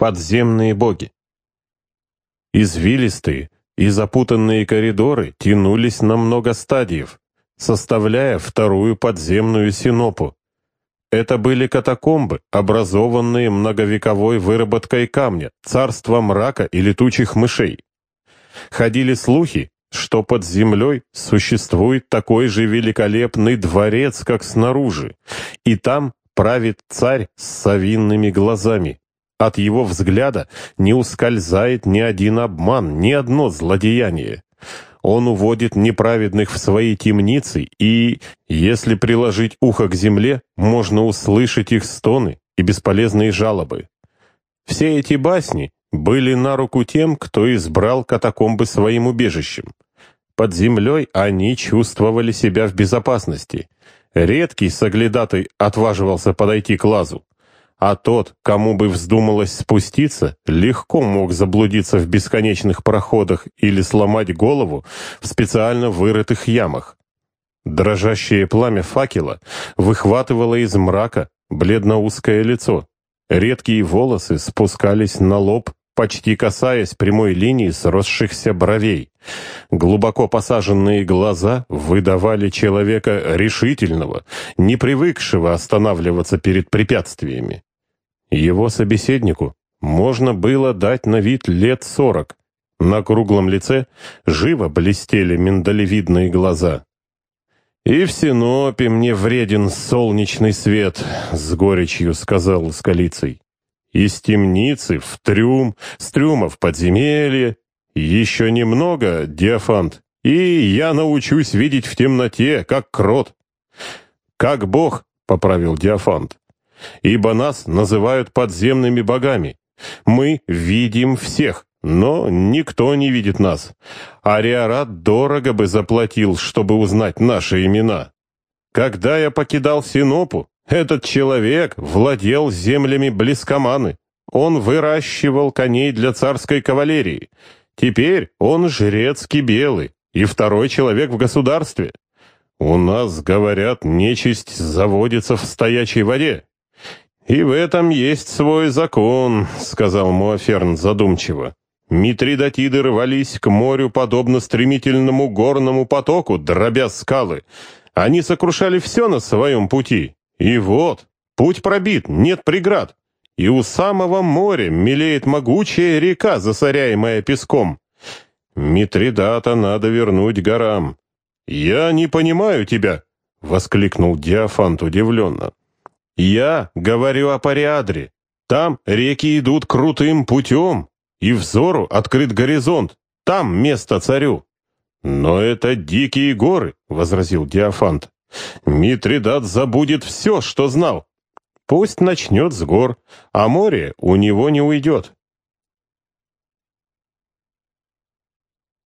Подземные боги. Извилистые и запутанные коридоры тянулись на много стадиев, составляя вторую подземную синопу. Это были катакомбы, образованные многовековой выработкой камня, царства мрака и летучих мышей. Ходили слухи, что под землей существует такой же великолепный дворец, как снаружи, и там правит царь с совинными глазами. От его взгляда не ускользает ни один обман, ни одно злодеяние. Он уводит неправедных в свои темницы, и, если приложить ухо к земле, можно услышать их стоны и бесполезные жалобы. Все эти басни были на руку тем, кто избрал катакомбы своим убежищем. Под землей они чувствовали себя в безопасности. Редкий соглядатый отваживался подойти к лазу а тот, кому бы вздумалось спуститься, легко мог заблудиться в бесконечных проходах или сломать голову в специально вырытых ямах. Дрожащее пламя факела выхватывало из мрака бледно-узкое лицо. Редкие волосы спускались на лоб, почти касаясь прямой линии сросшихся бровей. Глубоко посаженные глаза выдавали человека решительного, не привыкшего останавливаться перед препятствиями. Его собеседнику можно было дать на вид лет сорок. На круглом лице живо блестели миндалевидные глаза. «И в Синопе мне вреден солнечный свет», — с горечью сказал Скалицей. «Из темницы в трюм, с трюма в подземелье. Еще немного, Диафант, и я научусь видеть в темноте, как крот». «Как бог», — поправил Диафант ибо нас называют подземными богами. Мы видим всех, но никто не видит нас. Ариарат дорого бы заплатил, чтобы узнать наши имена. Когда я покидал Синопу, этот человек владел землями Близкоманы. Он выращивал коней для царской кавалерии. Теперь он жрец Кибелы и второй человек в государстве. У нас, говорят, нечисть заводится в стоячей воде. «И в этом есть свой закон», — сказал Муаферн задумчиво. Митридатиды рвались к морю подобно стремительному горному потоку, дробя скалы. Они сокрушали все на своем пути. И вот, путь пробит, нет преград. И у самого моря мелеет могучая река, засоряемая песком. Митридата надо вернуть горам. «Я не понимаю тебя», — воскликнул Диафант удивленно. Я говорю о Париадре. Там реки идут крутым путем, и взору открыт горизонт. Там место царю. Но это дикие горы, возразил Диафант. Митридат забудет все, что знал. Пусть начнет с гор, а море у него не уйдет.